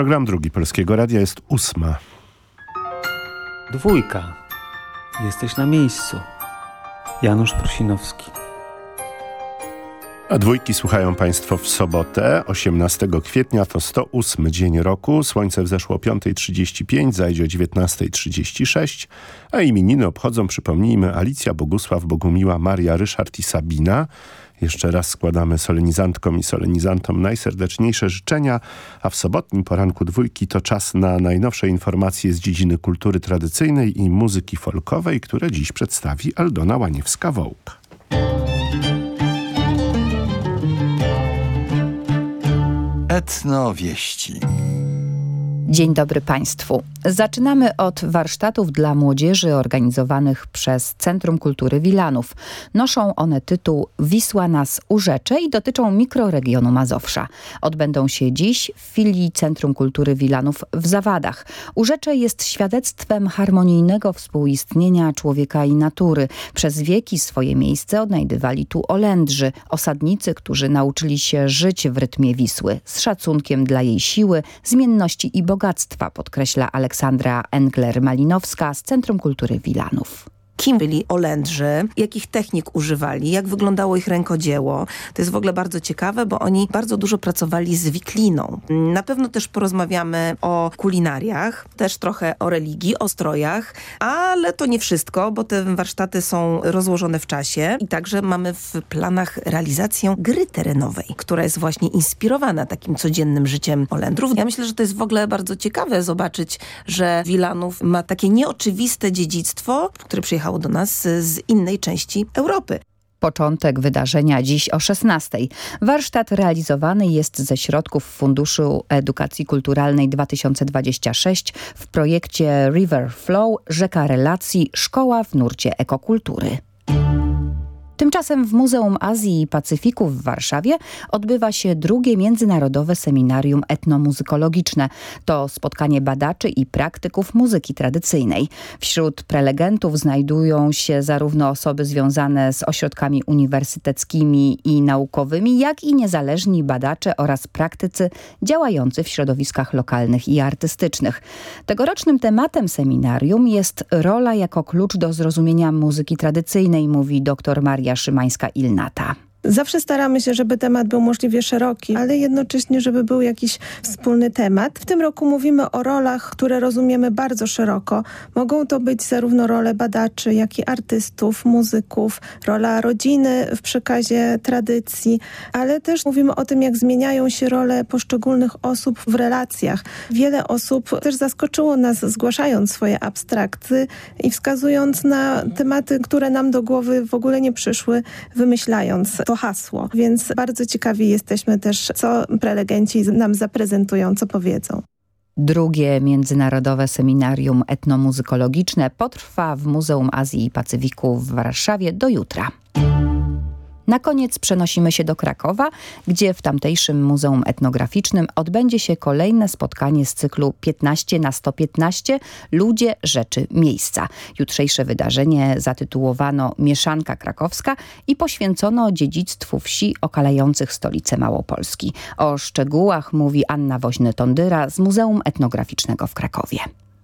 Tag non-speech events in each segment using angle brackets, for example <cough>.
Program drugi Polskiego Radia jest ósma. Dwójka. Jesteś na miejscu. Janusz Prosinowski. A dwójki słuchają Państwo w sobotę, 18 kwietnia, to 108 dzień roku. Słońce wzeszło o 5.35, zajdzie o 19.36, a imieniny obchodzą, przypomnijmy, Alicja, Bogusław, Bogumiła, Maria, Ryszard i Sabina. Jeszcze raz składamy solenizantkom i solenizantom najserdeczniejsze życzenia, a w sobotnim poranku dwójki to czas na najnowsze informacje z dziedziny kultury tradycyjnej i muzyki folkowej, które dziś przedstawi Aldona Łaniewska-Wołk. Etnowieści. Dzień dobry Państwu. Zaczynamy od warsztatów dla młodzieży organizowanych przez Centrum Kultury Wilanów. Noszą one tytuł Wisła nas urzecze i dotyczą mikroregionu Mazowsza. Odbędą się dziś w filii Centrum Kultury Wilanów w Zawadach. Urzecze jest świadectwem harmonijnego współistnienia człowieka i natury. Przez wieki swoje miejsce odnajdywali tu Olędrzy, osadnicy, którzy nauczyli się żyć w rytmie Wisły, z szacunkiem dla jej siły, zmienności i bogactwa, podkreśla Aleksandra Engler-Malinowska z Centrum Kultury Wilanów kim byli Olędrzy, jakich technik używali, jak wyglądało ich rękodzieło. To jest w ogóle bardzo ciekawe, bo oni bardzo dużo pracowali z wikliną. Na pewno też porozmawiamy o kulinariach, też trochę o religii, o strojach, ale to nie wszystko, bo te warsztaty są rozłożone w czasie i także mamy w planach realizację gry terenowej, która jest właśnie inspirowana takim codziennym życiem Olędrów. Ja myślę, że to jest w ogóle bardzo ciekawe zobaczyć, że Wilanów ma takie nieoczywiste dziedzictwo, które przyjechało do nas z innej części Europy. Początek wydarzenia dziś o 16. Warsztat realizowany jest ze środków Funduszu Edukacji Kulturalnej 2026 w projekcie River Flow Rzeka Relacji Szkoła w nurcie ekokultury. Tymczasem w Muzeum Azji i Pacyfiku w Warszawie odbywa się drugie międzynarodowe seminarium etnomuzykologiczne. To spotkanie badaczy i praktyków muzyki tradycyjnej. Wśród prelegentów znajdują się zarówno osoby związane z ośrodkami uniwersyteckimi i naukowymi, jak i niezależni badacze oraz praktycy działający w środowiskach lokalnych i artystycznych. Tegorocznym tematem seminarium jest rola jako klucz do zrozumienia muzyki tradycyjnej, mówi dr Maria Szymańska-Ilnata. Zawsze staramy się, żeby temat był możliwie szeroki, ale jednocześnie, żeby był jakiś wspólny temat. W tym roku mówimy o rolach, które rozumiemy bardzo szeroko. Mogą to być zarówno role badaczy, jak i artystów, muzyków, rola rodziny w przekazie tradycji, ale też mówimy o tym, jak zmieniają się role poszczególnych osób w relacjach. Wiele osób też zaskoczyło nas, zgłaszając swoje abstrakty i wskazując na tematy, które nam do głowy w ogóle nie przyszły, wymyślając to hasło. Więc bardzo ciekawi jesteśmy też, co prelegenci nam zaprezentują, co powiedzą. Drugie międzynarodowe seminarium etnomuzykologiczne potrwa w Muzeum Azji i Pacyfiku w Warszawie do jutra. Na koniec przenosimy się do Krakowa, gdzie w tamtejszym Muzeum Etnograficznym odbędzie się kolejne spotkanie z cyklu 15 na 115 Ludzie, Rzeczy, Miejsca. Jutrzejsze wydarzenie zatytułowano Mieszanka Krakowska i poświęcono dziedzictwu wsi okalających stolicę Małopolski. O szczegółach mówi Anna Woźny-Tondyra z Muzeum Etnograficznego w Krakowie.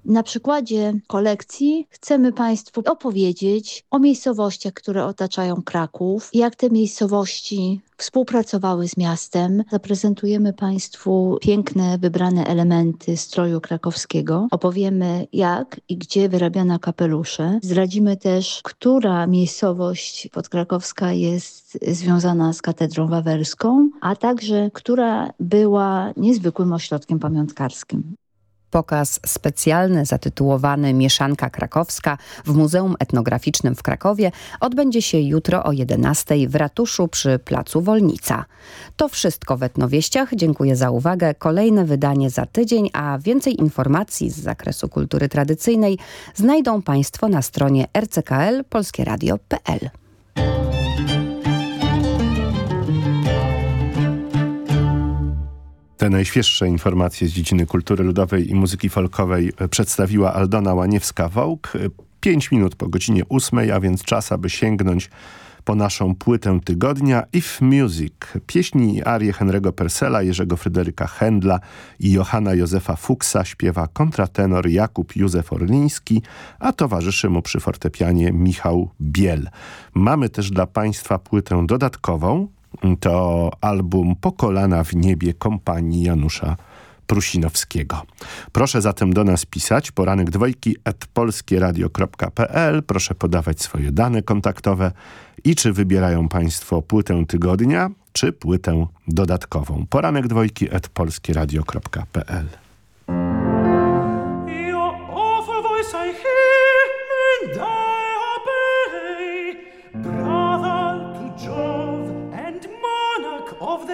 Na przykładzie kolekcji chcemy Państwu opowiedzieć o miejscowościach, które otaczają Kraków, jak te miejscowości współpracowały z miastem. Zaprezentujemy Państwu piękne, wybrane elementy stroju krakowskiego. Opowiemy jak i gdzie wyrabiano kapelusze. Zdradzimy też, która miejscowość podkrakowska jest związana z katedrą wawerską, a także która była niezwykłym ośrodkiem pamiątkarskim. Pokaz specjalny zatytułowany Mieszanka Krakowska w Muzeum Etnograficznym w Krakowie odbędzie się jutro o 11 w ratuszu przy Placu Wolnica. To wszystko w Etnowieściach. Dziękuję za uwagę. Kolejne wydanie za tydzień, a więcej informacji z zakresu kultury tradycyjnej znajdą Państwo na stronie rckl.polskieradio.pl. Te najświeższe informacje z dziedziny kultury ludowej i muzyki folkowej przedstawiła Aldona Łaniewska-Wołk. Pięć minut po godzinie ósmej, a więc czas, aby sięgnąć po naszą płytę tygodnia If Music. Pieśni i arie Henry'ego Persela, Jerzego Fryderyka Händla i Johanna Józefa Fuksa śpiewa kontratenor Jakub Józef Orliński, a towarzyszy mu przy fortepianie Michał Biel. Mamy też dla Państwa płytę dodatkową. To album Pokolana w niebie kompanii Janusza Prusinowskiego. Proszę zatem do nas pisać poranek dwojki at polskieradio.pl. Proszę podawać swoje dane kontaktowe i czy wybierają Państwo płytę tygodnia, czy płytę dodatkową. Poranek dwojki at polskieradio.pl.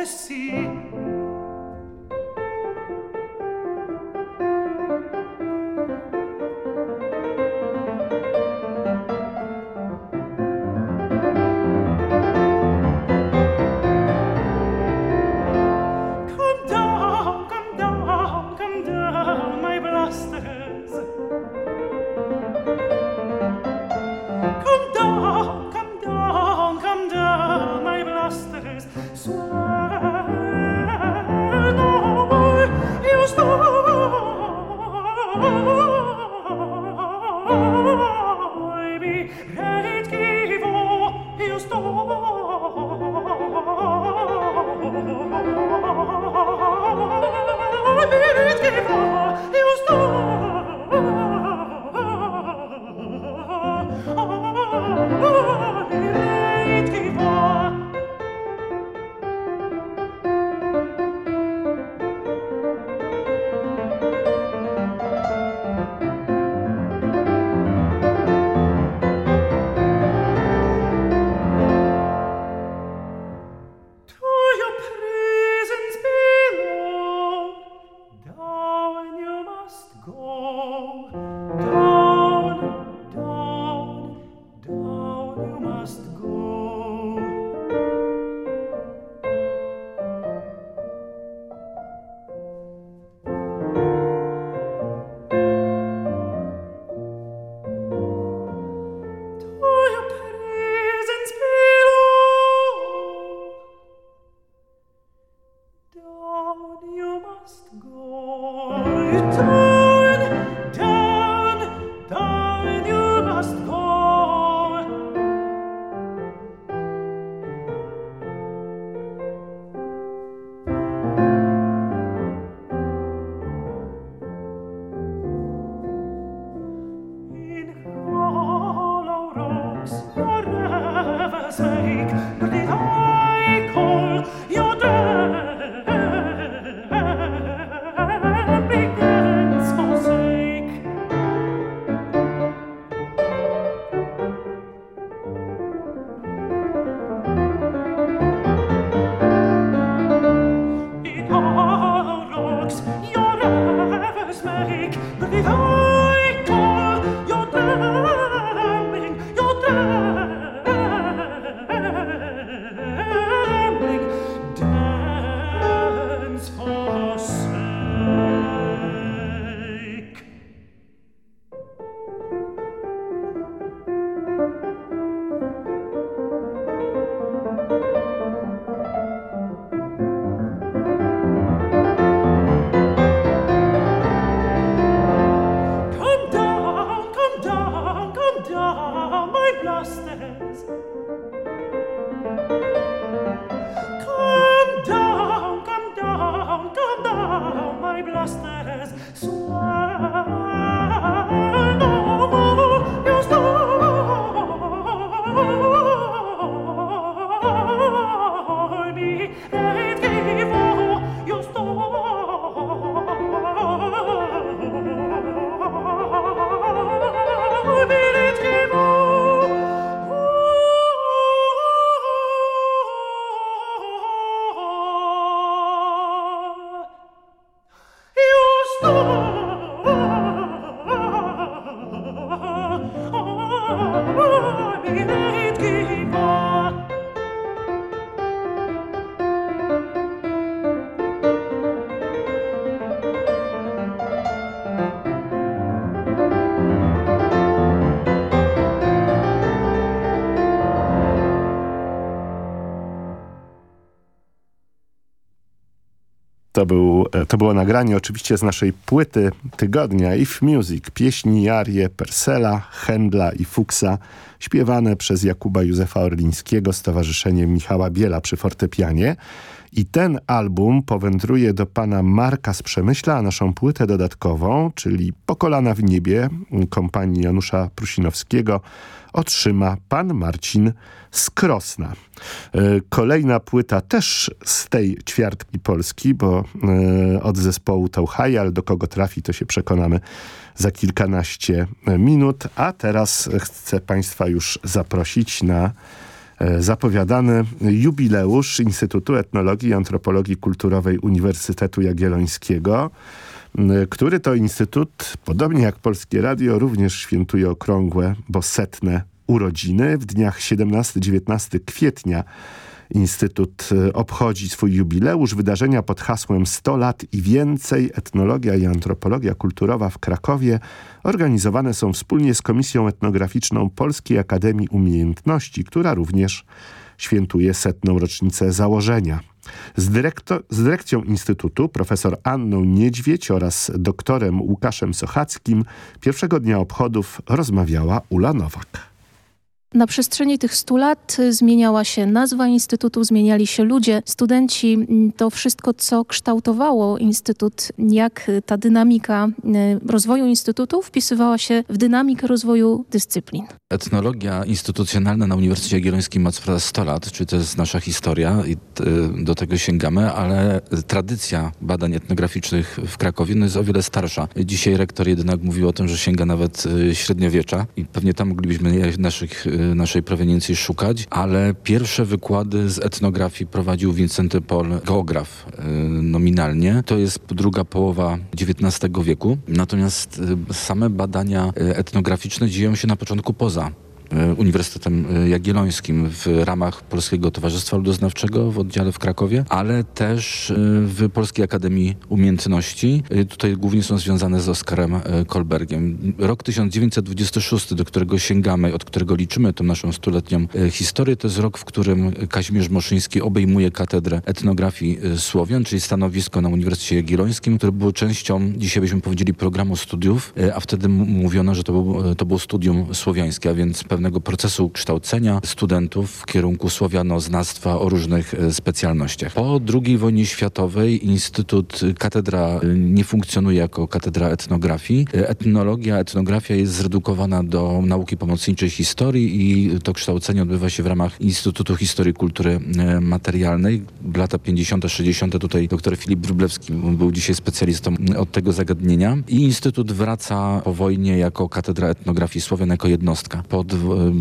e, down you must go. To było nagranie oczywiście z naszej płyty tygodnia If Music. Pieśni Arie Persela, Händla i Fuchsa śpiewane przez Jakuba Józefa Orlińskiego z Towarzyszeniem Michała Biela przy fortepianie. I ten album powędruje do pana Marka z Przemyśla, a naszą płytę dodatkową, czyli Pokolana w niebie kompanii Janusza Prusinowskiego otrzyma pan Marcin z Krosna. E, kolejna płyta też z tej ćwiartki Polski, bo e, od zespołu Tauchaj, ale do kogo trafi to się przekonamy za kilkanaście minut. A teraz chcę państwa już zaprosić na zapowiadany jubileusz Instytutu Etnologii i Antropologii Kulturowej Uniwersytetu Jagiellońskiego, który to instytut, podobnie jak Polskie Radio, również świętuje okrągłe, bo setne urodziny. W dniach 17-19 kwietnia Instytut e, obchodzi swój jubileusz. Wydarzenia pod hasłem 100 lat i więcej etnologia i antropologia kulturowa w Krakowie organizowane są wspólnie z Komisją Etnograficzną Polskiej Akademii Umiejętności, która również świętuje setną rocznicę założenia. Z, z dyrekcją Instytutu, profesor Anną Niedźwiedź oraz doktorem Łukaszem Sochackim pierwszego dnia obchodów rozmawiała Ula Nowak. Na przestrzeni tych stu lat zmieniała się nazwa Instytutu, zmieniali się ludzie, studenci. To wszystko, co kształtowało Instytut, jak ta dynamika e, rozwoju Instytutu wpisywała się w dynamikę rozwoju dyscyplin. Etnologia instytucjonalna na Uniwersytecie Jagiellońskim ma co 100 lat, czyli to jest nasza historia i do tego sięgamy, ale tradycja badań etnograficznych w Krakowie no jest o wiele starsza. Dzisiaj rektor jednak mówił o tym, że sięga nawet średniowiecza i pewnie tam moglibyśmy naszych naszej proweniencji szukać, ale pierwsze wykłady z etnografii prowadził Wincenty Paul, geograf y, nominalnie. To jest druga połowa XIX wieku. Natomiast y, same badania y, etnograficzne dzieją się na początku poza Uniwersytetem e, Jagiellońskim w ramach Polskiego Towarzystwa Ludoznawczego w oddziale w Krakowie, ale też e, w Polskiej Akademii Umiejętności. Tutaj głównie są związane z Oskarem Kolbergiem. Rok 1926, do którego sięgamy, od którego liczymy tę naszą stuletnią historię, to jest rok, w którym Kazimierz Moszyński obejmuje katedrę etnografii Słowian, czyli stanowisko na Uniwersytecie Jagiellońskim, które było częścią, dzisiaj byśmy powiedzieli, programu studiów, a wtedy mówiono, że to, to było studium słowiańskie, a więc pewne pewnego procesu kształcenia studentów w kierunku słowianoznawstwa o różnych e, specjalnościach. Po II wojnie światowej Instytut, e, katedra e, nie funkcjonuje jako katedra etnografii. Etnologia, etnografia jest zredukowana do nauki pomocniczej historii i to kształcenie odbywa się w ramach Instytutu Historii Kultury Materialnej. Lata 50., 60. tutaj dr Filip Wróblewski był dzisiaj specjalistą od tego zagadnienia. I Instytut wraca po wojnie jako katedra etnografii Słowian, jako jednostka pod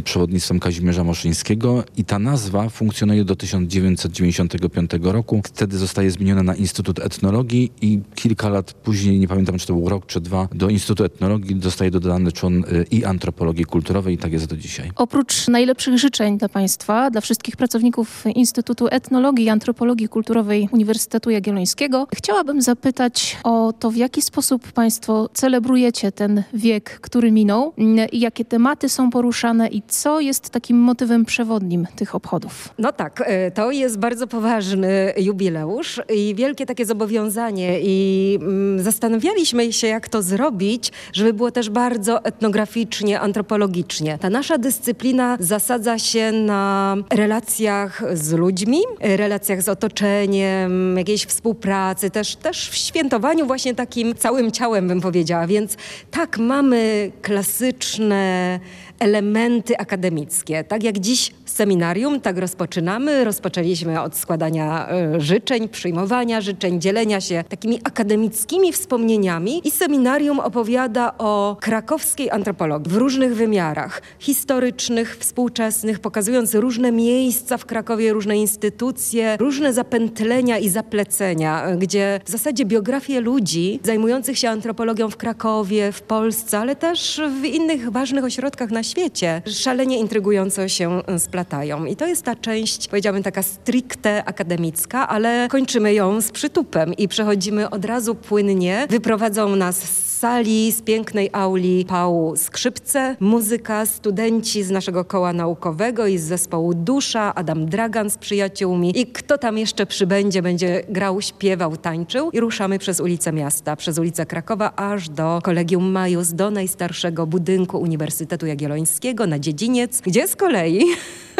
przewodnictwem Kazimierza Moszyńskiego i ta nazwa funkcjonuje do 1995 roku. Wtedy zostaje zmieniona na Instytut Etnologii i kilka lat później, nie pamiętam czy to był rok czy dwa, do Instytutu Etnologii zostaje dodany człon y, i antropologii kulturowej i tak jest do dzisiaj. Oprócz najlepszych życzeń dla Państwa, dla wszystkich pracowników Instytutu Etnologii i Antropologii Kulturowej Uniwersytetu Jagiellońskiego, chciałabym zapytać o to, w jaki sposób Państwo celebrujecie ten wiek, który minął i jakie tematy są poruszane, i co jest takim motywem przewodnim tych obchodów? No tak, e, to jest bardzo poważny jubileusz i wielkie takie zobowiązanie i mm, zastanawialiśmy się, jak to zrobić, żeby było też bardzo etnograficznie, antropologicznie. Ta nasza dyscyplina zasadza się na relacjach z ludźmi, relacjach z otoczeniem, jakiejś współpracy, też, też w świętowaniu właśnie takim całym ciałem bym powiedziała. Więc tak, mamy klasyczne elementy akademickie. Tak jak dziś seminarium, tak rozpoczynamy. Rozpoczęliśmy od składania y, życzeń, przyjmowania życzeń, dzielenia się takimi akademickimi wspomnieniami. I seminarium opowiada o krakowskiej antropologii w różnych wymiarach. Historycznych, współczesnych, pokazując różne miejsca w Krakowie, różne instytucje, różne zapętlenia i zaplecenia, e, gdzie w zasadzie biografie ludzi zajmujących się antropologią w Krakowie, w Polsce, ale też w innych ważnych ośrodkach na świecie szalenie intrygująco się splatają. I to jest ta część, powiedziałabym, taka stricte akademicka, ale kończymy ją z przytupem i przechodzimy od razu płynnie. Wyprowadzą nas z sali, z pięknej auli pału skrzypce, muzyka, studenci z naszego koła naukowego i z zespołu Dusza, Adam Dragan z przyjaciółmi i kto tam jeszcze przybędzie, będzie grał, śpiewał, tańczył i ruszamy przez ulicę miasta, przez ulicę Krakowa aż do Kolegium Majus, do najstarszego budynku Uniwersytetu Jagiellońskiego na dziedziniec, gdzie z kolei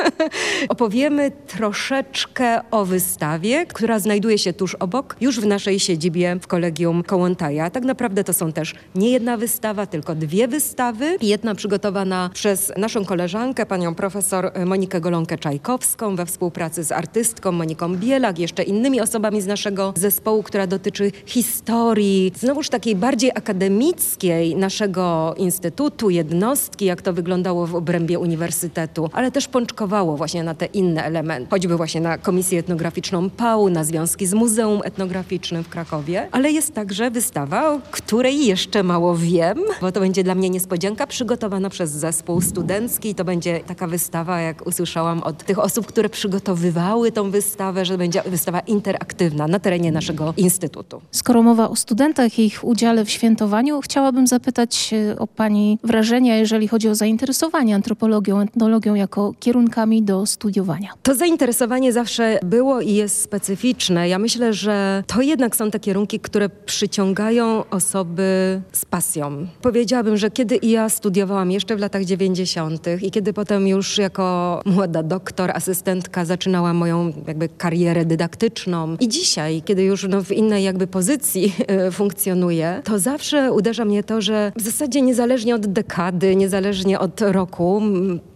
<laughs> opowiemy troszeczkę o wystawie, która znajduje się tuż obok, już w naszej siedzibie w Kolegium Kołątaja. Tak naprawdę to są też nie jedna wystawa, tylko dwie wystawy. Jedna przygotowana przez naszą koleżankę, panią profesor Monikę Golonkę-Czajkowską we współpracy z artystką Moniką Bielak, jeszcze innymi osobami z naszego zespołu, która dotyczy historii, znowuż takiej bardziej akademickiej naszego instytutu, jednostki, jak to wyglądało w obrębie uniwersytetu, ale też pączkowało właśnie na te inne elementy. Choćby właśnie na Komisję Etnograficzną PAU, na związki z Muzeum Etnograficznym w Krakowie, ale jest także wystawa, o której jeszcze mało wiem, bo to będzie dla mnie niespodzianka, przygotowana przez zespół studencki i to będzie taka wystawa, jak usłyszałam od tych osób, które przygotowywały tą wystawę, że będzie wystawa interaktywna na terenie naszego instytutu. Skoro mowa o studentach i ich udziale w świętowaniu, chciałabym zapytać e, o Pani wrażenia, jeżeli chodzi o zainteresowanie antropologią, etnologią jako kierunkami do studiowania. To zainteresowanie zawsze było i jest specyficzne. Ja myślę, że to jednak są te kierunki, które przyciągają osoby z pasją. Powiedziałabym, że kiedy ja studiowałam jeszcze w latach 90. i kiedy potem już jako młoda doktor, asystentka zaczynałam moją jakby karierę dydaktyczną i dzisiaj, kiedy już no, w innej jakby pozycji y, <laughs> funkcjonuję, to zawsze uderza mnie to, że w zasadzie niezależnie od dekady, niezależnie od roku,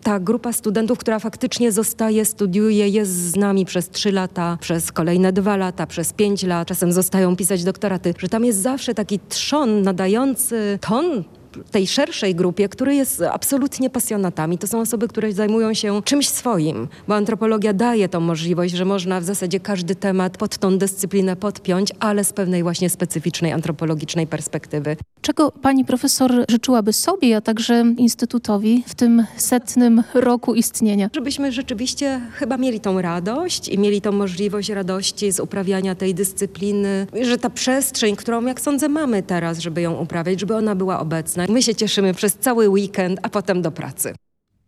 ta grupa studentów, która faktycznie zostaje, studiuje, jest z nami przez trzy lata, przez kolejne dwa lata, przez pięć lat, czasem zostają pisać doktoraty, że tam jest zawsze taki trzon nadający ton tej szerszej grupie, który jest absolutnie pasjonatami. To są osoby, które zajmują się czymś swoim, bo antropologia daje tą możliwość, że można w zasadzie każdy temat pod tą dyscyplinę podpiąć, ale z pewnej właśnie specyficznej antropologicznej perspektywy. Czego Pani profesor życzyłaby sobie, a także Instytutowi w tym setnym roku istnienia? Żebyśmy rzeczywiście chyba mieli tą radość i mieli tą możliwość radości z uprawiania tej dyscypliny, że ta przestrzeń, którą jak sądzę mamy teraz, żeby ją uprawiać, żeby ona była obecna. My się cieszymy przez cały weekend, a potem do pracy.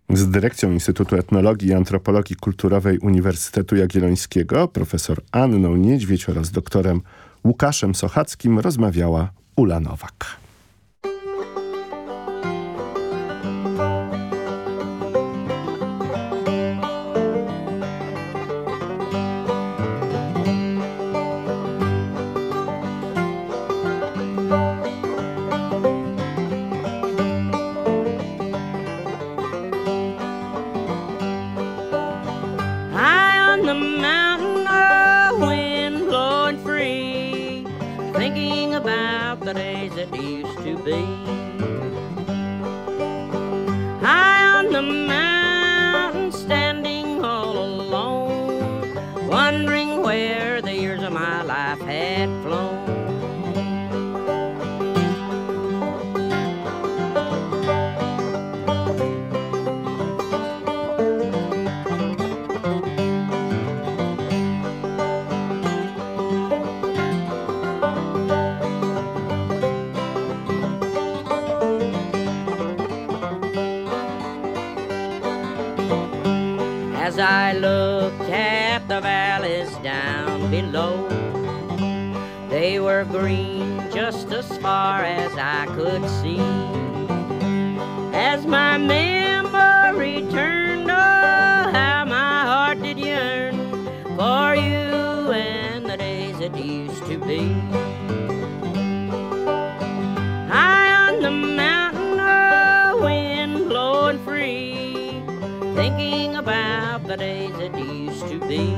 Z dyrekcją Instytutu Etnologii i Antropologii Kulturowej Uniwersytetu Jagiellońskiego, profesor Anną Niedźwiedź oraz doktorem Łukaszem Sochackim rozmawiała Ula Nowak. I looked at the valleys down below, they were green just as far as I could see. As my memory turned, oh, how my heart did yearn for you and the days that used to be. The days it used to be.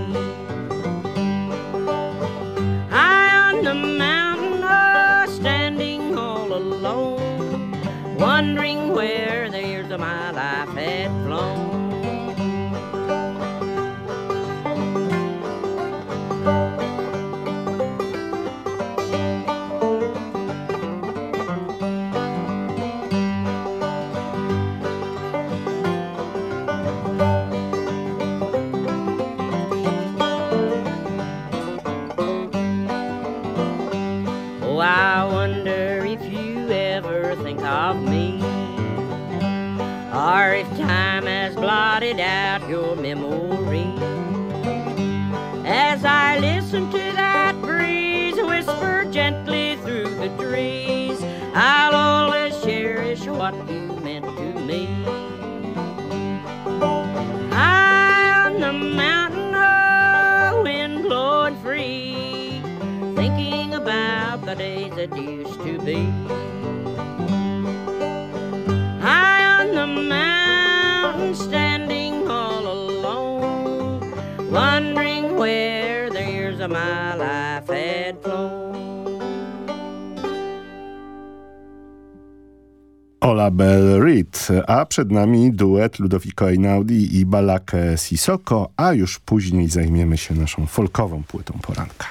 Ola Bell Reed, a przed nami duet Ludowiko Einaudi i Balak Sisoko, a już później zajmiemy się naszą folkową płytą poranka.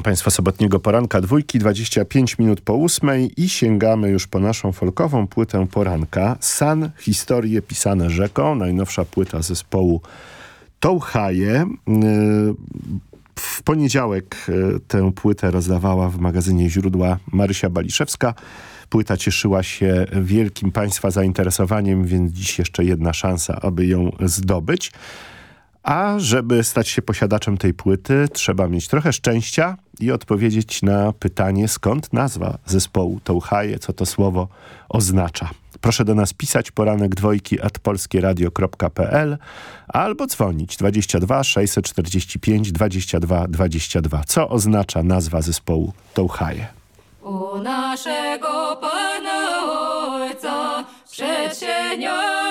Słuchają Państwo sobotniego poranka dwójki, 25 minut po ósmej i sięgamy już po naszą folkową płytę poranka. San, historie pisane rzeką, najnowsza płyta zespołu Touhaje. W poniedziałek y, tę płytę rozdawała w magazynie Źródła Marysia Baliszewska. Płyta cieszyła się wielkim Państwa zainteresowaniem, więc dziś jeszcze jedna szansa, aby ją zdobyć. A żeby stać się posiadaczem tej płyty, trzeba mieć trochę szczęścia i odpowiedzieć na pytanie, skąd nazwa zespołu Touhaje, co to słowo oznacza. Proszę do nas pisać poranek dwojki at polskieradio.pl albo dzwonić 22 645 22 22. Co oznacza nazwa zespołu Touhaje? U naszego Pana Ojca przedsienia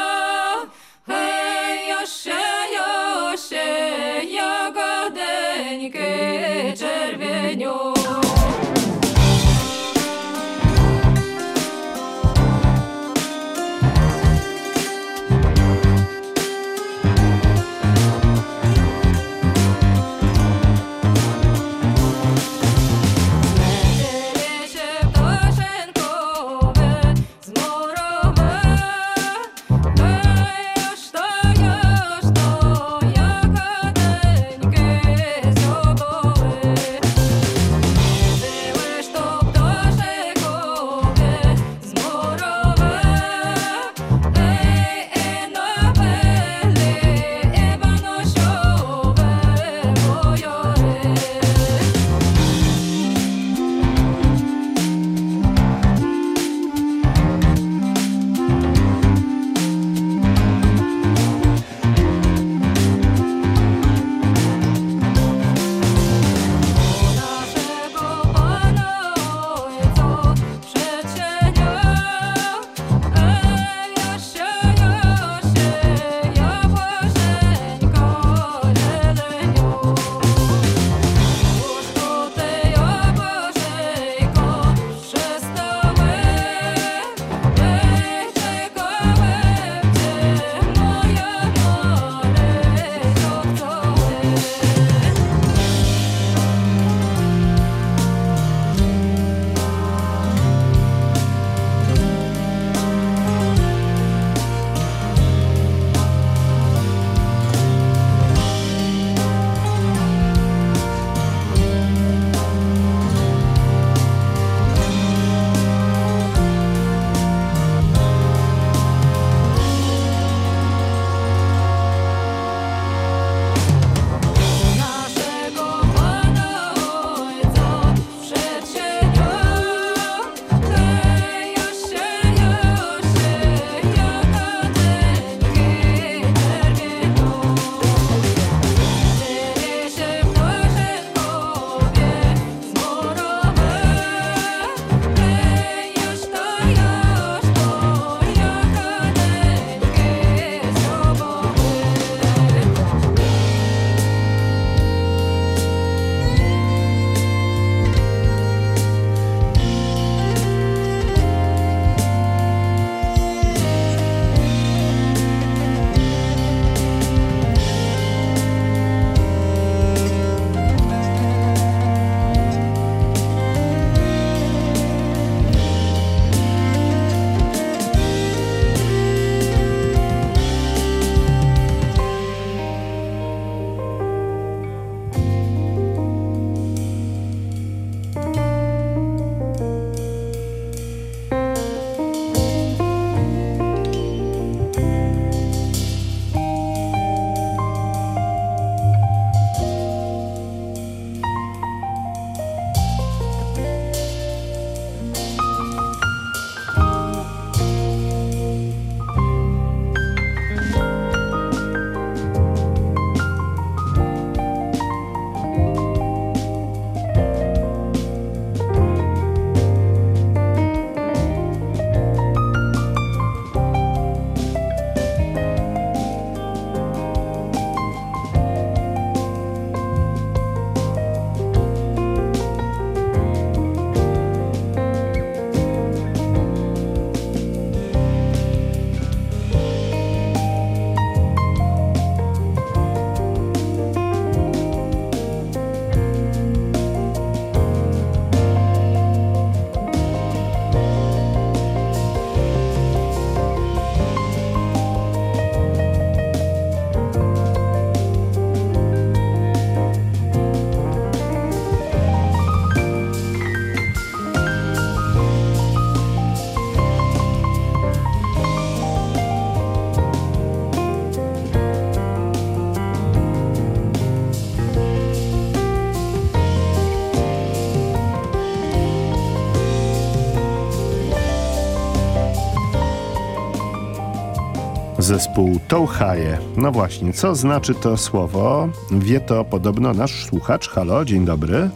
Touhaje. No właśnie, co znaczy to słowo? Wie to podobno nasz słuchacz. Halo, dzień dobry.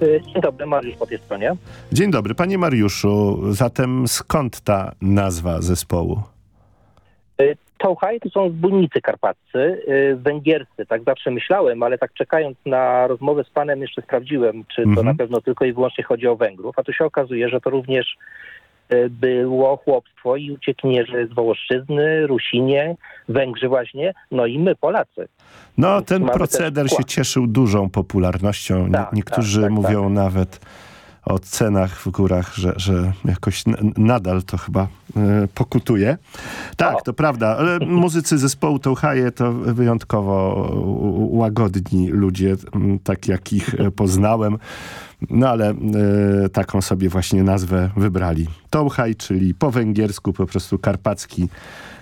Dzień dobry, Mariusz po tej stronie. Dzień dobry, panie Mariuszu. Zatem skąd ta nazwa zespołu? Touhaj to są zbójnicy karpaccy, y, węgierscy, tak zawsze myślałem, ale tak czekając na rozmowę z panem jeszcze sprawdziłem, czy to Mhm. na pewno tylko i wyłącznie chodzi o Węgrów, a tu się okazuje, że to również y, było chłopstwo i uciekinierzy z Wołoszczyzny, Rusinie, Węgrzy właśnie, no i my Polacy. No, ten mamy proceder się cieszył dużą popularnością. Tak, Niektórzy tak, tak, mówią nawet o cenach w górach, że, że jakoś nadal to chyba e, pokutuje. Tak, to prawda, ale muzycy zespołu Touhaje to wyjątkowo łagodni ludzie, tak jak ich e, poznałem. No ale e, taką sobie właśnie nazwę wybrali. Touhaj, czyli po węgiersku po prostu karpacki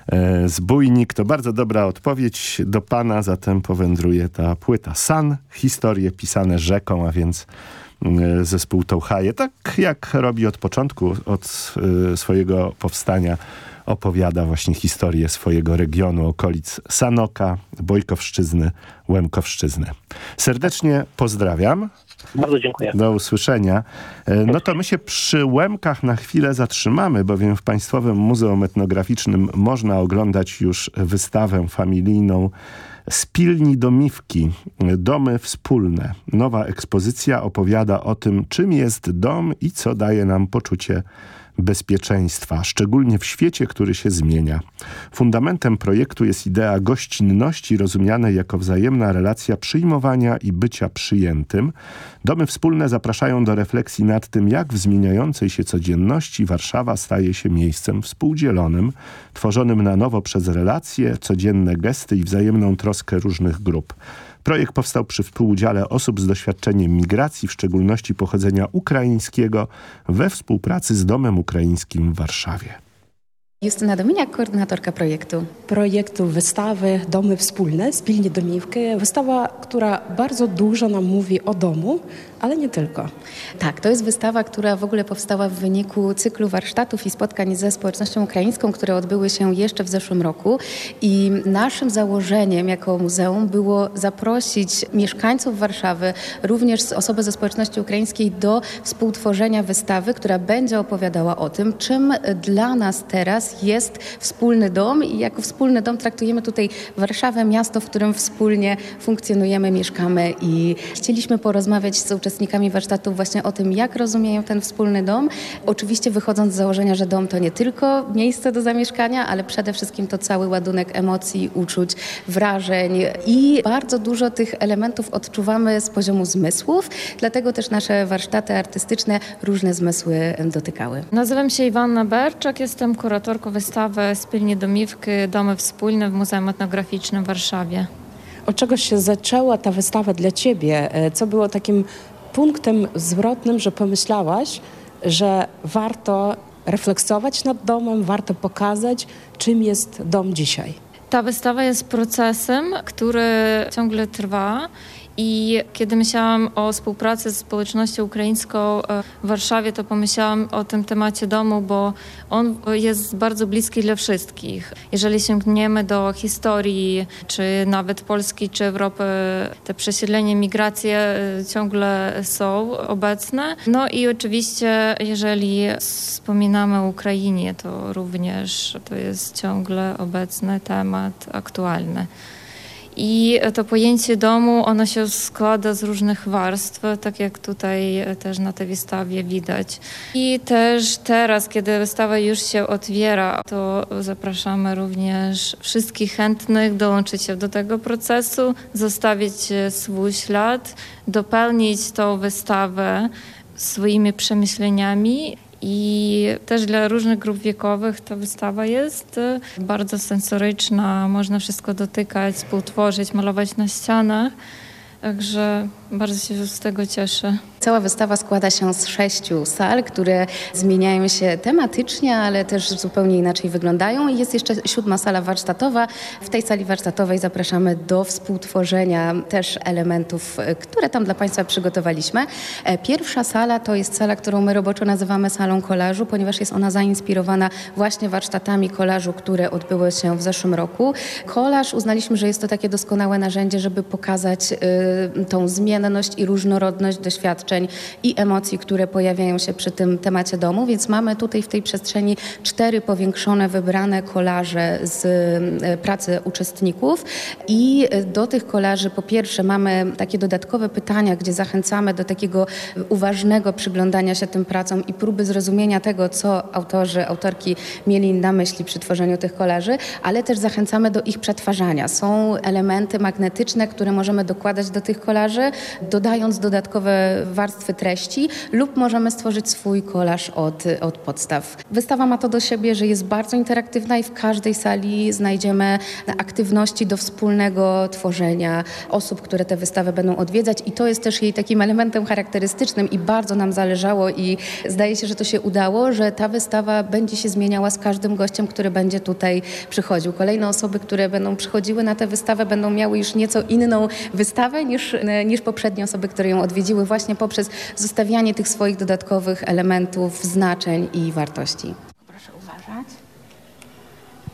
e, zbójnik. To bardzo dobra odpowiedź do pana, zatem powędruje ta płyta San. Historie pisane rzeką, a więc e, zespół Touhaje. Tak jak robi od początku, od swojego powstania opowiada właśnie historię swojego regionu, okolic Sanoka, Bojkowszczyzny, Łemkowszczyzny. Serdecznie pozdrawiam. Bardzo dziękuję. Do usłyszenia. E, No to my się przy Łemkach na chwilę zatrzymamy, bowiem w Państwowym Muzeum Etnograficznym można oglądać już wystawę familijną Spilni Domiwki, Domy Wspólne. Nowa ekspozycja opowiada o tym, czym jest dom i co daje nam poczucie bezpieczeństwa, szczególnie w świecie, który się zmienia. Fundamentem projektu jest idea gościnności rozumianej jako wzajemna relacja przyjmowania i bycia przyjętym. Domy wspólne zapraszają do refleksji nad tym, jak w zmieniającej się codzienności Warszawa staje się miejscem współdzielonym, tworzonym na nowo przez relacje, codzienne gesty i wzajemną troskę różnych grup. Projekt powstał przy współudziale osób z doświadczeniem migracji, w szczególności pochodzenia ukraińskiego, we współpracy z Domem Ukraińskim w Warszawie. Justyna Dominiak, koordynatorka projektu. projektu wystawy Domy Wspólne, Spilnie Domówki. Wystawa, która bardzo dużo nam mówi o domu, ale nie tylko. Tak, to jest wystawa, która w ogóle powstała w wyniku cyklu warsztatów i spotkań ze społecznością ukraińską, które odbyły się jeszcze w zeszłym roku. I naszym założeniem jako muzeum było zaprosić mieszkańców Warszawy, również osoby ze społeczności ukraińskiej do współtworzenia wystawy, która będzie opowiadała o tym, czym dla nas teraz jest wspólny dom i jako wspólny dom traktujemy tutaj Warszawę, miasto, w którym wspólnie funkcjonujemy, mieszkamy i chcieliśmy porozmawiać z uczestnikami warsztatów właśnie o tym, jak rozumieją ten wspólny dom. Oczywiście wychodząc z założenia, że dom to nie tylko miejsce do zamieszkania, ale przede wszystkim to cały ładunek emocji, uczuć, wrażeń i bardzo dużo tych elementów odczuwamy z poziomu zmysłów, dlatego też nasze warsztaty artystyczne różne zmysły dotykały. Nazywam się Iwanna Berczak, jestem kuratorką wystawy Spilnie Domiwki Domy Wspólne w Muzeum Etnograficznym w Warszawie. Od czego się zaczęła ta wystawa dla Ciebie? E, Co było takim punktem zwrotnym, że pomyślałaś, że warto refleksować nad domem, warto pokazać, czym jest dom dzisiaj? Ta wystawa jest procesem, który ciągle trwa. I kiedy myślałam o współpracy z społecznością ukraińską e, w Warszawie, to pomyślałam o tym temacie domu, bo on jest bardzo bliski dla wszystkich. Jeżeli sięgniemy do historii, czy nawet Polski, czy Europy, te przesiedlenie, migracje e, ciągle są obecne. No i oczywiście, jeżeli wspominamy o Ukrainie, to również to jest ciągle obecny temat, aktualny. I to pojęcie domu, ono się składa z różnych warstw, tak jak tutaj też na tej wystawie widać. I też teraz, kiedy wystawa już się otwiera, to zapraszamy również wszystkich chętnych dołączyć się do tego procesu, zostawić swój ślad, dopełnić tą wystawę swoimi przemyśleniami. I też dla różnych grup wiekowych ta wystawa jest e, bardzo sensoryczna, można wszystko dotykać, współtworzyć, malować na ścianach. Także Bardzo się z tego cieszę. Cała wystawa składa się z sześciu sal, które zmieniają się tematycznie, ale też zupełnie inaczej wyglądają. I jest jeszcze siódma sala warsztatowa. W tej sali warsztatowej zapraszamy do współtworzenia też elementów, e, które tam dla Państwa przygotowaliśmy. E, Pierwsza sala to jest sala, którą my roboczo nazywamy salą kolażu, ponieważ jest ona zainspirowana właśnie warsztatami kolażu, które odbyły się w zeszłym roku. Kolaż uznaliśmy, że jest to takie doskonałe narzędzie, żeby pokazać y, tą zmienność i różnorodność doświadczeń i emocji, które pojawiają się przy tym temacie domu, więc mamy tutaj w tej przestrzeni cztery powiększone, wybrane kolaże z y, pracy uczestników i y, do tych kolaży po pierwsze mamy takie dodatkowe pytania, gdzie zachęcamy do takiego uważnego przyglądania się tym pracom i próby zrozumienia tego, co autorzy, autorki mieli na myśli przy tworzeniu tych kolaży, ale też zachęcamy do ich przetwarzania. Są elementy magnetyczne, które możemy dokładać do tych kolaży, dodając dodatkowe warstwy treści lub możemy stworzyć swój kolaż od, od podstaw. Wystawa ma to do siebie, że jest bardzo interaktywna i w każdej sali znajdziemy aktywności do wspólnego tworzenia osób, które tę wystawę będą odwiedzać i to jest też jej takim elementem charakterystycznym i bardzo nam zależało i zdaje się, że to się udało, że ta wystawa będzie się zmieniała z każdym gościem, który będzie tutaj przychodził. Kolejne osoby, które będą przychodziły na tę wystawę będą miały już nieco inną wystawę niż, niż poprzednie osoby, które ją odwiedziły właśnie poprzez zostawianie tych swoich dodatkowych elementów, znaczeń i wartości.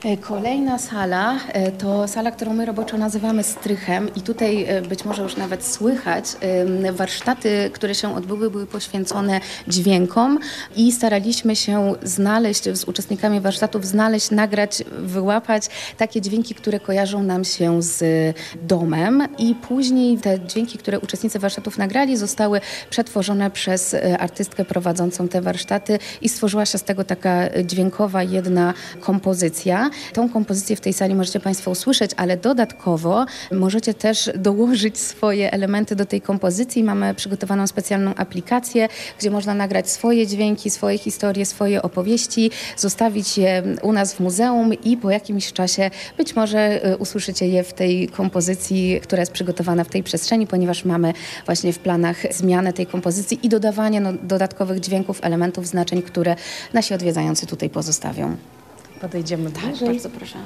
E, Kolejna sala e, to sala, którą my roboczo nazywamy strychem i tutaj e, być może już nawet słychać warsztaty, które się odbyły, były poświęcone dźwiękom i staraliśmy się znaleźć z uczestnikami warsztatów, znaleźć, nagrać, wyłapać takie dźwięki, które kojarzą nam się z domem i później te dźwięki, które uczestnicy warsztatów nagrali zostały przetworzone przez artystkę prowadzącą te warsztaty i stworzyła się z tego taka dźwiękowa jedna kompozycja. Tą kompozycję w tej sali możecie Państwo usłyszeć, ale dodatkowo możecie też dołożyć swoje elementy do tej kompozycji. Mamy przygotowaną specjalną aplikację, gdzie można nagrać swoje dźwięki, swoje historie, swoje opowieści, zostawić je u nas w muzeum i po jakimś czasie być może y, usłyszycie je w tej kompozycji, która jest przygotowana w tej przestrzeni, ponieważ mamy właśnie w planach zmianę tej kompozycji i dodawanie no, dodatkowych dźwięków, elementów, znaczeń, które nasi odwiedzający tutaj pozostawią. Podejdziemy Tak, bliżej. bardzo proszę.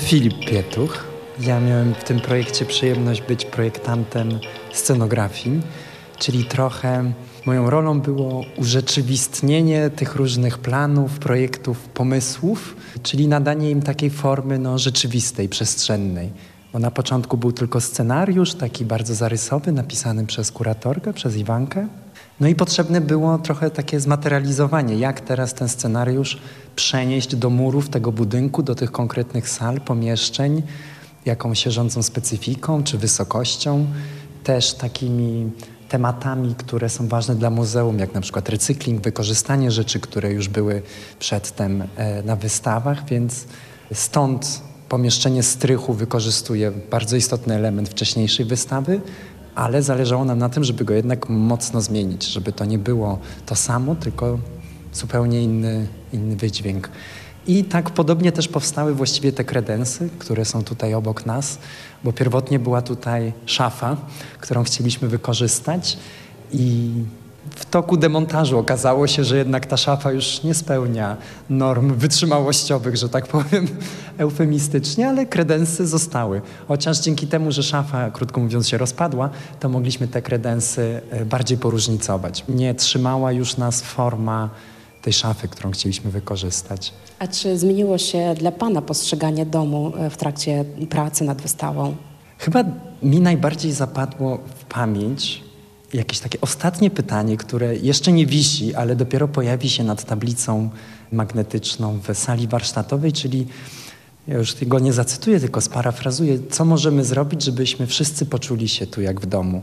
Filip Pietuch. Ja miałem w tym projekcie przyjemność być projektantem scenografii, czyli trochę moją rolą było urzeczywistnienie tych różnych planów, projektów, pomysłów, czyli nadanie im takiej formy no, rzeczywistej, przestrzennej. Bo na początku był tylko scenariusz, taki bardzo zarysowy, napisany przez kuratorkę, przez Iwankę. No i potrzebne było trochę takie zmaterializowanie, jak teraz ten scenariusz przenieść do murów tego budynku, do tych konkretnych sal, pomieszczeń, jakąś się rządzą specyfiką czy wysokością, też takimi tematami, które są ważne dla muzeum, jak na przykład recykling, wykorzystanie rzeczy, które już były przedtem e, na wystawach, więc stąd pomieszczenie strychu wykorzystuje bardzo istotny element wcześniejszej wystawy, ale zależało nam na tym, żeby go jednak mocno zmienić, żeby to nie było to samo, tylko zupełnie inny, inny wydźwięk. I tak podobnie też powstały właściwie te kredensy, które są tutaj obok nas, bo pierwotnie była tutaj szafa, którą chcieliśmy wykorzystać i w toku demontażu okazało się, że jednak ta szafa już nie spełnia norm wytrzymałościowych, że tak powiem <laughs> eufemistycznie, ale kredensy zostały. Chociaż dzięki temu, że szafa, krótko mówiąc, się rozpadła, to mogliśmy te kredensy e, bardziej poróżnicować. Nie trzymała już nas forma tej szafy, którą chcieliśmy wykorzystać. A czy zmieniło się dla Pana postrzeganie domu e, w trakcie pracy nad wystawą? Chyba mi najbardziej zapadło w pamięć jakieś takie ostatnie pytanie, które jeszcze nie wisi, ale dopiero pojawi się nad tablicą magnetyczną w sali warsztatowej, czyli ja już tego nie zacytuję, tylko sparafrazuję, co możemy zrobić, żebyśmy wszyscy poczuli się tu jak w domu.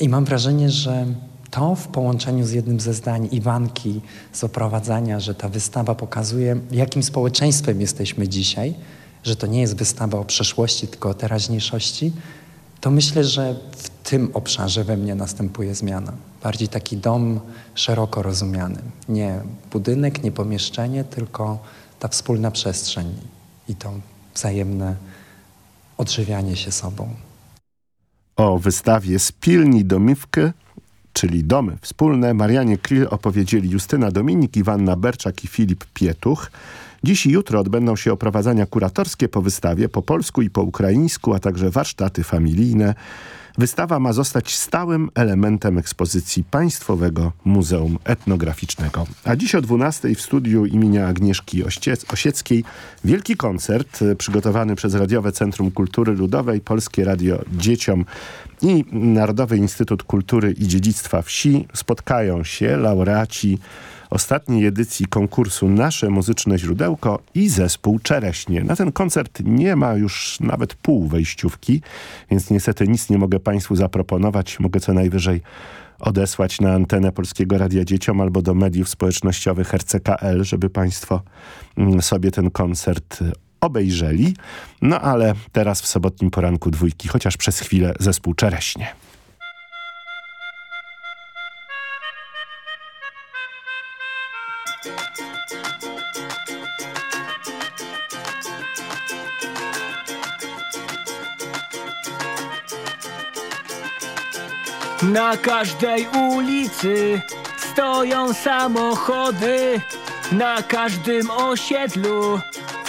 I mam wrażenie, że to w połączeniu z jednym ze zdań Iwanki z oprowadzania, że ta wystawa pokazuje, jakim społeczeństwem jesteśmy dzisiaj, że to nie jest wystawa o przeszłości, tylko o teraźniejszości, to myślę, że w tym obszarze we mnie następuje zmiana. bardziej taki dom szeroko rozumiany. Nie budynek, nie pomieszczenie, tylko ta wspólna przestrzeń i to wzajemne odżywianie się sobą. O wystawie Spilni Domywkę, czyli Domy Wspólne, Marianie Krill opowiedzieli Justyna Dominik, Iwanna Berczak i Filip Pietuch. Dziś i jutro odbędą się oprowadzania kuratorskie po wystawie po polsku i po ukraińsku, a także warsztaty familijne. Wystawa ma zostać stałym elementem ekspozycji Państwowego Muzeum Etnograficznego. A dziś o 12 w studiu imienia Agnieszki Osieckiej wielki koncert przygotowany przez Radiowe Centrum Kultury Ludowej, Polskie Radio Dzieciom i Narodowy Instytut Kultury i Dziedzictwa Wsi. Spotkają się laureaci ostatniej edycji konkursu Nasze Muzyczne Źródełko i zespół Czereśnie. Na ten koncert nie ma już nawet pół wejściówki, więc niestety nic nie mogę Państwu zaproponować. Mogę co najwyżej odesłać na antenę Polskiego Radia Dzieciom albo do mediów społecznościowych RCKL, żeby Państwo mm, sobie ten koncert obejrzeli. No ale teraz w sobotnim poranku dwójki, chociaż przez chwilę zespół Czereśnie. Na każdej ulicy stoją samochody, na każdym osiedlu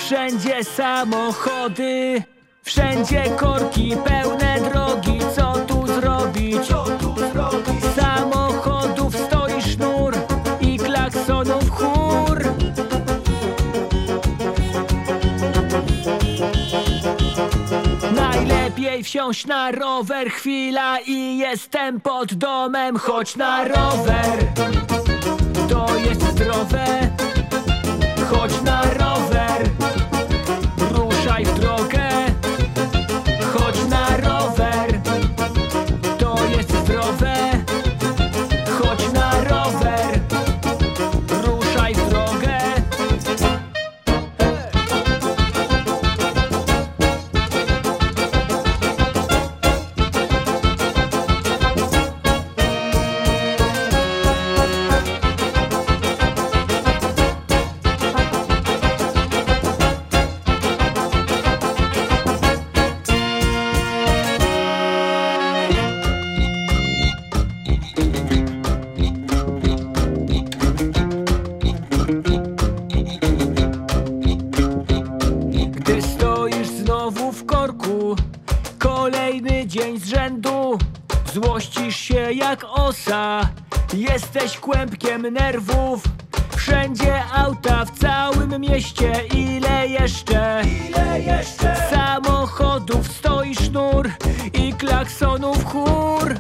wszędzie samochody, wszędzie korki pełne drogi. Co tu zrobić? Co tu zrobić? Samochodów stoi sznur i klaksonów chór. Najlepiej wsiąść na rower chwila i jestem pod domem, chodź na rower. To jest zdrowe. Chodź na rower. Nerwów Wszędzie auta w całym mieście Ile jeszcze? Ile jeszcze? Samochodów stoi sznur I klaksonów chór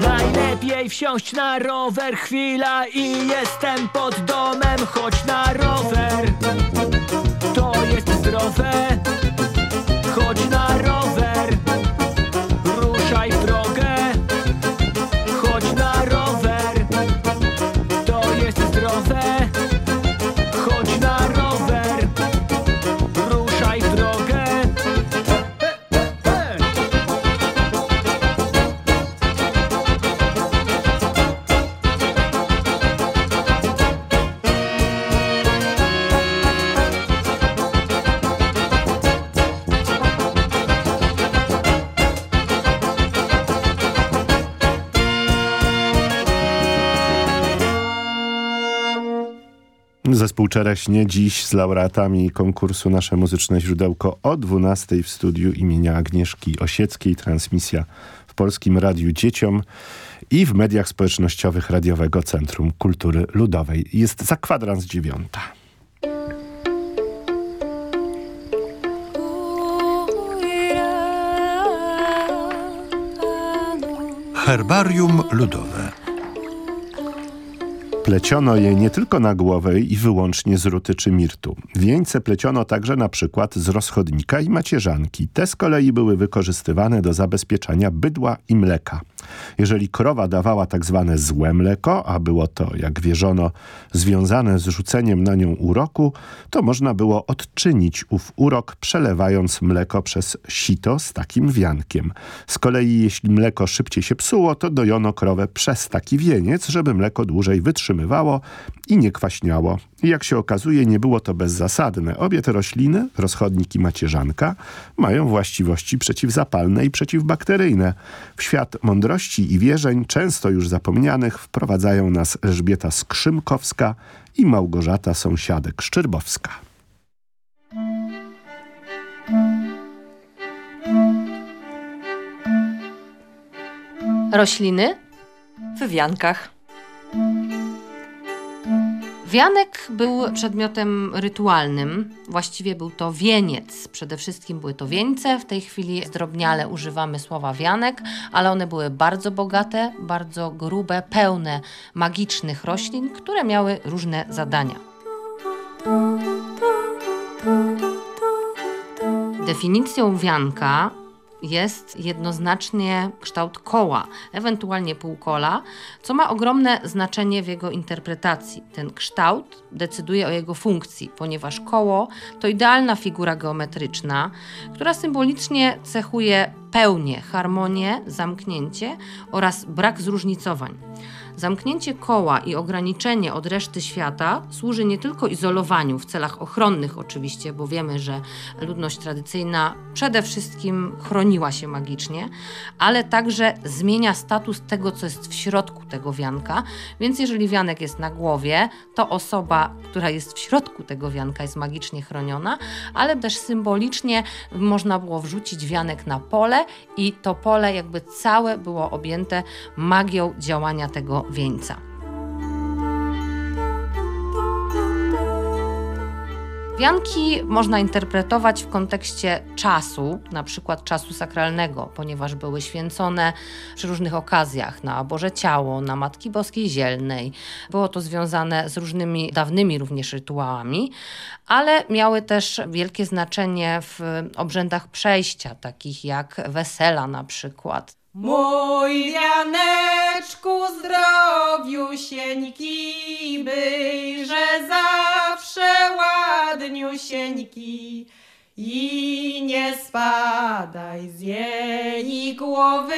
Najlepiej wsiąść na rower chwila i jestem pod domem, chodź na rower. To jest zdrowe. Zespół Czereśnie dziś z laureatami konkursu Nasze Muzyczne Źródełko o 12 w studiu imienia Agnieszki Osieckiej. Transmisja w Polskim Radiu Dzieciom i w mediach społecznościowych Radiowego Centrum Kultury Ludowej. Jest za kwadrans dziewiąta. Herbarium Ludowe. Pleciono je nie tylko na głowę i wyłącznie z ruty czy mirtu. Wieńce pleciono także na przykład z rozchodnika i macierzanki. Te z kolei były wykorzystywane do zabezpieczania bydła i mleka. Jeżeli krowa dawała tak zwane złe mleko, a było to, jak wierzono, związane z rzuceniem na nią uroku, to można było odczynić ów urok, przelewając mleko przez sito z takim wiankiem. Z kolei jeśli mleko szybciej się psuło, to dojono krowę przez taki wieniec, żeby mleko dłużej wytrzymywało i nie kwaśniało. I jak się okazuje, nie było to bezzasadne. Obie te rośliny, rozchodnik i macierzanka, mają właściwości przeciwzapalne i przeciwbakteryjne. W świat mądrości i wierzeń, często już zapomnianych, wprowadzają nas Elżbieta Skrzymkowska i Małgorzata Sąsiadek-Szczerbowska. Rośliny w wiankach. Wianek był przedmiotem rytualnym, właściwie był to wieniec. Przede wszystkim były to wieńce. W tej chwili zdrobniale używamy słowa wianek, ale one były bardzo bogate, bardzo grube, pełne magicznych roślin, które miały różne zadania. Definicją wianka jest jednoznacznie kształt koła, ewentualnie półkola, co ma ogromne znaczenie w jego interpretacji. Ten kształt decyduje o jego funkcji, ponieważ koło to idealna figura geometryczna, która symbolicznie cechuje pełnię, harmonię, zamknięcie oraz brak zróżnicowań. Zamknięcie koła i ograniczenie od reszty świata służy nie tylko izolowaniu w celach ochronnych, oczywiście, bo wiemy, że ludność tradycyjna przede wszystkim chroniła się magicznie, ale także zmienia status tego, co jest w środku tego wianka. Więc jeżeli wianek jest na głowie, to osoba, która jest w środku tego wianka, jest magicznie chroniona, ale też symbolicznie można było wrzucić wianek na pole i to pole jakby całe było objęte magią działania tego wieńca. Wianki można interpretować w kontekście czasu, na przykład czasu sakralnego, ponieważ były święcone przy różnych okazjach na Boże Ciało, na Matki Boskiej Zielnej. Było to związane z różnymi dawnymi również rytuałami, ale miały też wielkie znaczenie w obrzędach przejścia, takich jak wesela na przykład. Mój wianeczku zdrowiusieńki, byjże zawsze ładniusieńki i nie spadaj z jej głowy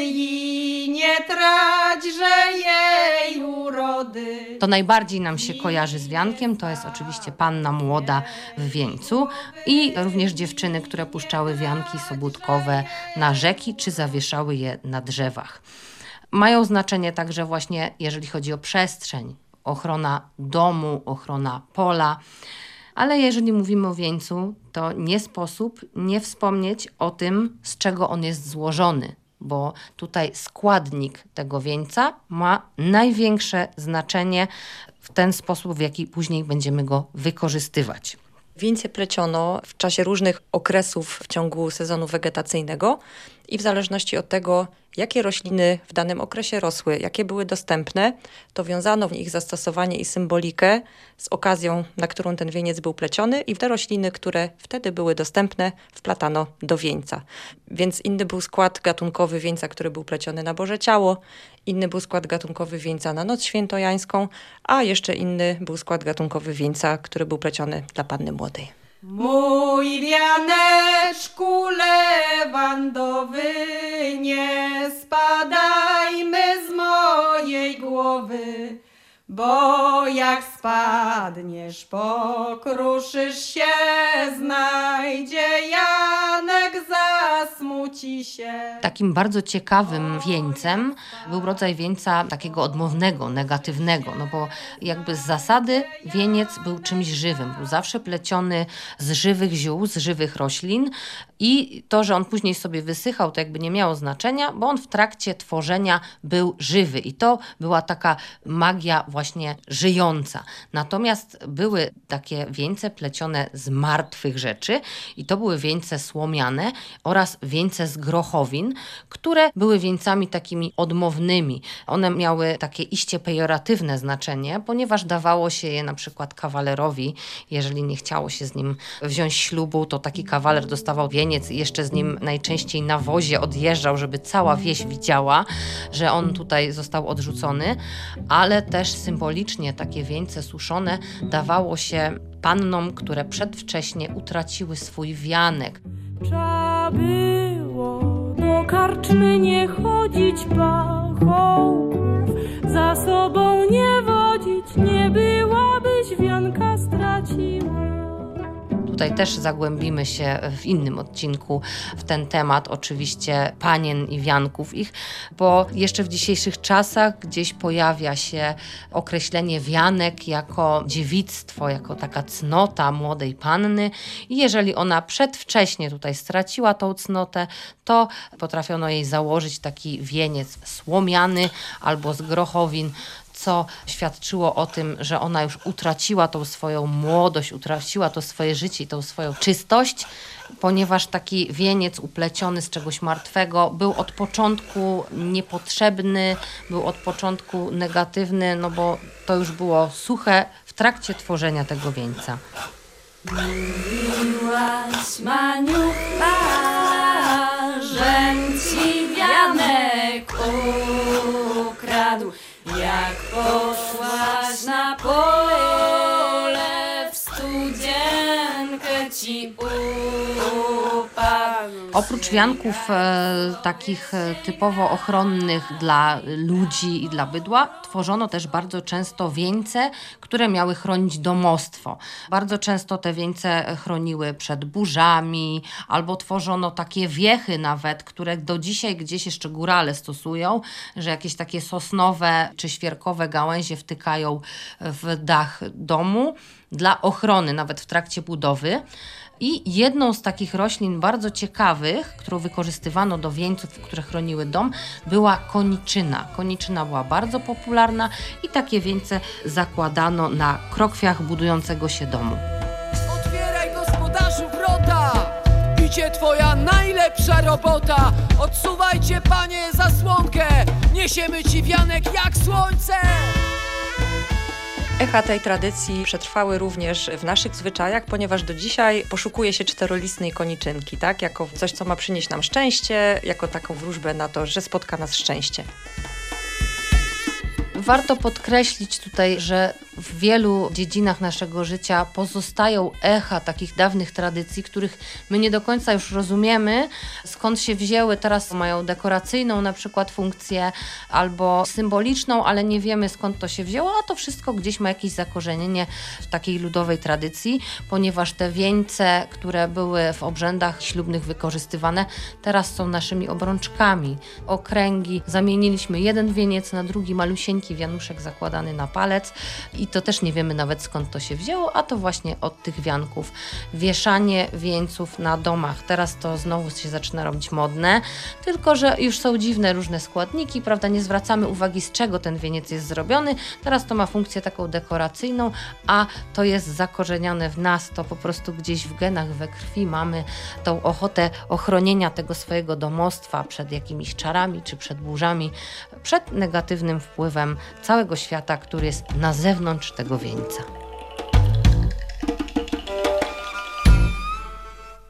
i nie traćże jej urody. To najbardziej nam się kojarzy z wiankiem, to jest oczywiście panna młoda w wieńcu i również dziewczyny, które puszczały wianki sobótkowe na rzeki czy zawieszały je na drzewach. Mają znaczenie także właśnie, jeżeli chodzi o przestrzeń, ochrona domu, ochrona pola. Ale jeżeli mówimy o wieńcu, to nie sposób nie wspomnieć o tym, z czego on jest złożony, bo tutaj składnik tego wieńca ma największe znaczenie w ten sposób, w jaki później będziemy go wykorzystywać. Wieńce pleciono w czasie różnych okresów w ciągu sezonu wegetacyjnego i w zależności od tego, jakie rośliny w danym okresie rosły, jakie były dostępne, to wiązano w nich zastosowanie i symbolikę z okazją, na którą ten wieniec był pleciony i w te rośliny, które wtedy były dostępne, wplatano do wieńca. Więc inny był skład gatunkowy wieńca, który był pleciony na Boże Ciało, inny był skład gatunkowy wieńca na Noc Świętojańską, a jeszcze inny był skład gatunkowy wieńca, który był pleciony dla Panny Młodej. Mój wianeczku lewandowy, nie spadajmy z mojej głowy, bo jak spadniesz, pokruszysz się, znajdzie Janek, zasmuci się. Takim bardzo ciekawym wieńcem był rodzaj wieńca takiego odmownego, negatywnego, no bo jakby z zasady wieniec był czymś żywym, był zawsze pleciony z żywych ziół, z żywych roślin i to, że on później sobie wysychał, to jakby nie miało znaczenia, bo on w trakcie tworzenia był żywy i to była taka magia właśnie żyjąca. Natomiast były takie wieńce plecione z martwych rzeczy i to były wieńce słomiane oraz wieńce z grochowin, które były wieńcami takimi odmownymi. One miały takie iście pejoratywne znaczenie, ponieważ dawało się je na przykład kawalerowi, jeżeli nie chciało się z nim wziąć ślubu, to taki kawaler dostawał wieniec i jeszcze z nim najczęściej na wozie odjeżdżał, żeby cała wieś widziała, że on tutaj został odrzucony, ale też symbolicznie takie wieńce suszone dawało się pannom, które przedwcześnie utraciły swój wianek. Trzeba było do karczmy nie chodzić pachołków, za sobą nie wodzić, nie byłabyś wianka straciła. Tutaj też zagłębimy się w innym odcinku w ten temat, oczywiście panien i wianków ich, bo jeszcze w dzisiejszych czasach gdzieś pojawia się określenie wianek jako dziewictwo, jako taka cnota młodej panny. I jeżeli ona przedwcześnie tutaj straciła tą cnotę, to potrafiono jej założyć taki wieniec słomiany albo z grochowin, co świadczyło o tym, że ona już utraciła tą swoją młodość, utraciła to swoje życie i tą swoją czystość, ponieważ taki wieniec upleciony z czegoś martwego był od początku niepotrzebny, był od początku negatywny, no bo to już było suche w trakcie tworzenia tego wieńca. Mówiłaś Maniucha, żem ci wianek ukradł, jak poszłaś Oprócz wianków e, takich e, typowo ochronnych dla ludzi i dla bydła, tworzono też bardzo często wieńce, które miały chronić domostwo. Bardzo często te wieńce chroniły przed burzami, albo tworzono takie wiechy nawet, które do dzisiaj gdzieś jeszcze górale stosują, że jakieś takie sosnowe czy świerkowe gałęzie wtykają w dach domu dla ochrony, nawet w trakcie budowy. I jedną z takich roślin bardzo ciekawych, którą wykorzystywano do wieńców, które chroniły dom, była koniczyna. Koniczyna była bardzo popularna i takie wieńce zakładano na krokwiach budującego się domu. Otwieraj gospodarzu wrota! Idzie twoja najlepsza robota! Odsuwajcie panie zasłonkę! Niesiemy ci wianek jak słońce! Echa tej tradycji przetrwały również w naszych zwyczajach, ponieważ do dzisiaj poszukuje się czterolistnej koniczynki, tak? Jako coś, co ma przynieść nam szczęście, jako taką wróżbę na to, że spotka nas szczęście. Warto podkreślić tutaj, że w wielu dziedzinach naszego życia pozostają echa takich dawnych tradycji, których my nie do końca już rozumiemy, skąd się wzięły. Teraz mają dekoracyjną na przykład funkcję albo symboliczną, ale nie wiemy skąd to się wzięło, a to wszystko gdzieś ma jakieś zakorzenienie w takiej ludowej tradycji, ponieważ te wieńce, które były w obrzędach ślubnych wykorzystywane, teraz są naszymi obrączkami. Okręgi zamieniliśmy jeden wieniec na drugi malusieńki wianuszek zakładany na palec i to też nie wiemy nawet skąd to się wzięło, a to właśnie od tych wianków. Wieszanie wieńców na domach. Teraz to znowu się zaczyna robić modne, tylko że już są dziwne różne składniki, prawda? Nie zwracamy uwagi z czego ten wieniec jest zrobiony. Teraz to ma funkcję taką dekoracyjną, a to jest zakorzeniane w nas, to po prostu gdzieś w genach, we krwi mamy tą ochotę ochronienia tego swojego domostwa przed jakimiś czarami czy przed burzami, przed negatywnym wpływem całego świata, który jest na zewnątrz tego wieńca.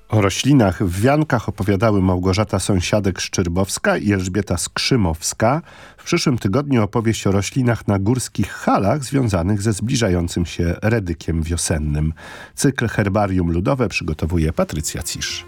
O roślinach w wiankach opowiadały Małgorzata Sąsiadek-Szczerbowska i Elżbieta Skrzymowska. W przyszłym tygodniu opowieść o roślinach na górskich halach związanych ze zbliżającym się redykiem wiosennym. Cykl Herbarium Ludowe przygotowuje Patrycja Cisz.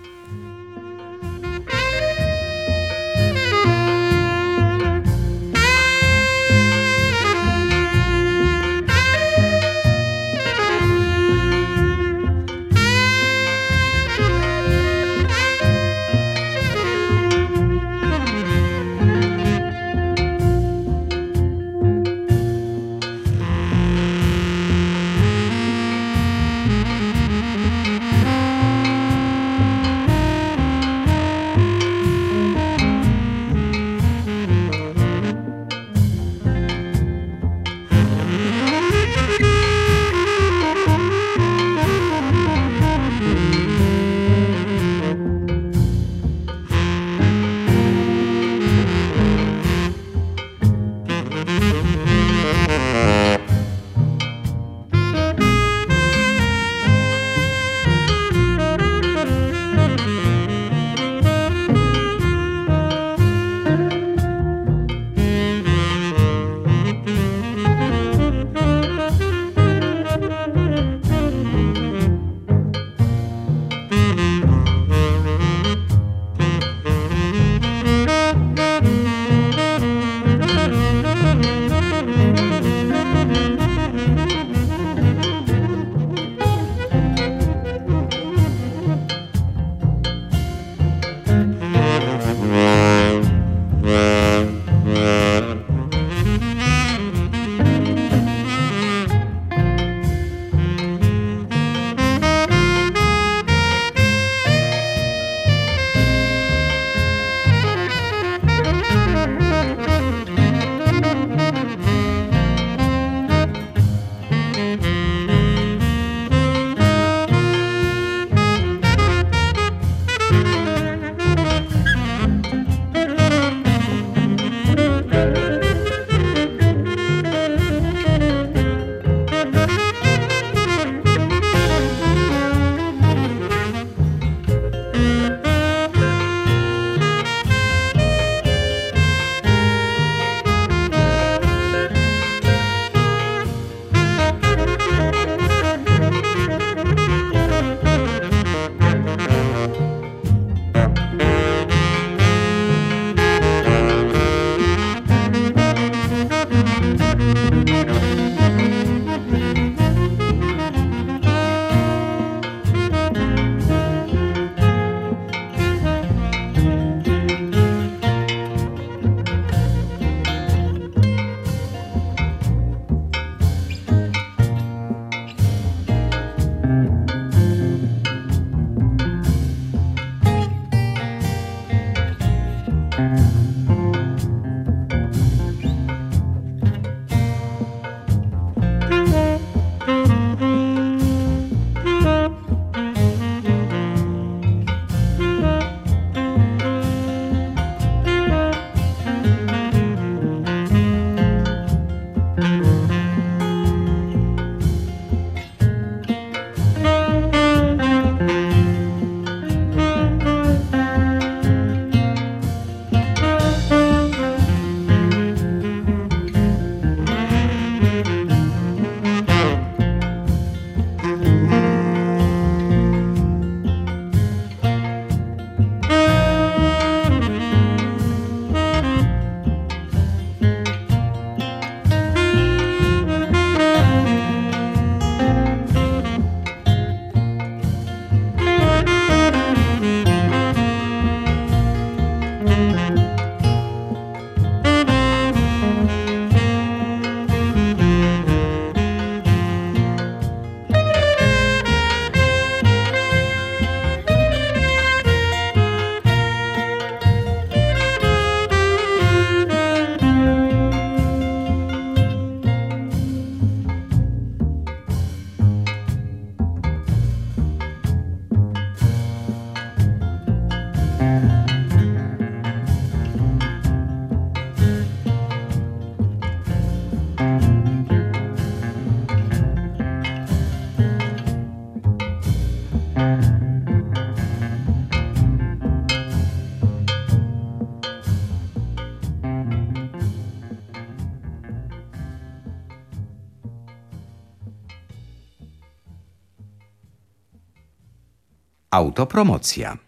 Autopromocja.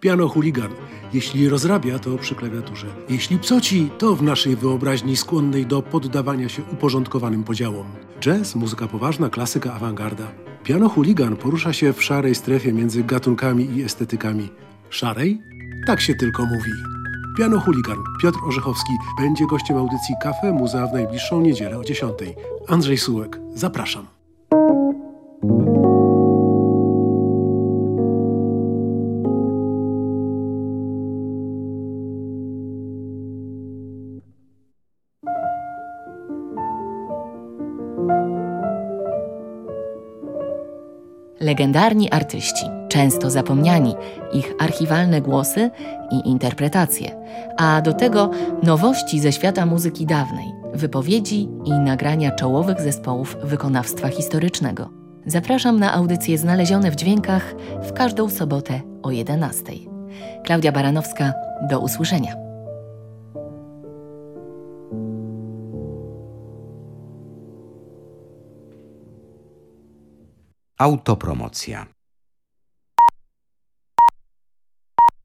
Piano chuligan. Jeśli rozrabia, to przy klawiaturze. Jeśli psoci, to w naszej wyobraźni skłonnej do poddawania się uporządkowanym podziałom. Jazz, muzyka poważna, klasyka, awangarda. Piano chuligan porusza się w szarej strefie między gatunkami i estetykami. Szarej? Tak się tylko mówi. Piano chuligan. Piotr Orzechowski będzie gościem audycji Cafe Muza w najbliższą niedzielę o 10. Andrzej Sułek. Zapraszam. Legendarni artyści, często zapomniani, ich archiwalne głosy i interpretacje, a do tego nowości ze świata muzyki dawnej, wypowiedzi i nagrania czołowych zespołów wykonawstwa historycznego. Zapraszam na audycje znalezione w dźwiękach w każdą sobotę o 11. Klaudia Baranowska, do usłyszenia. Autopromocja.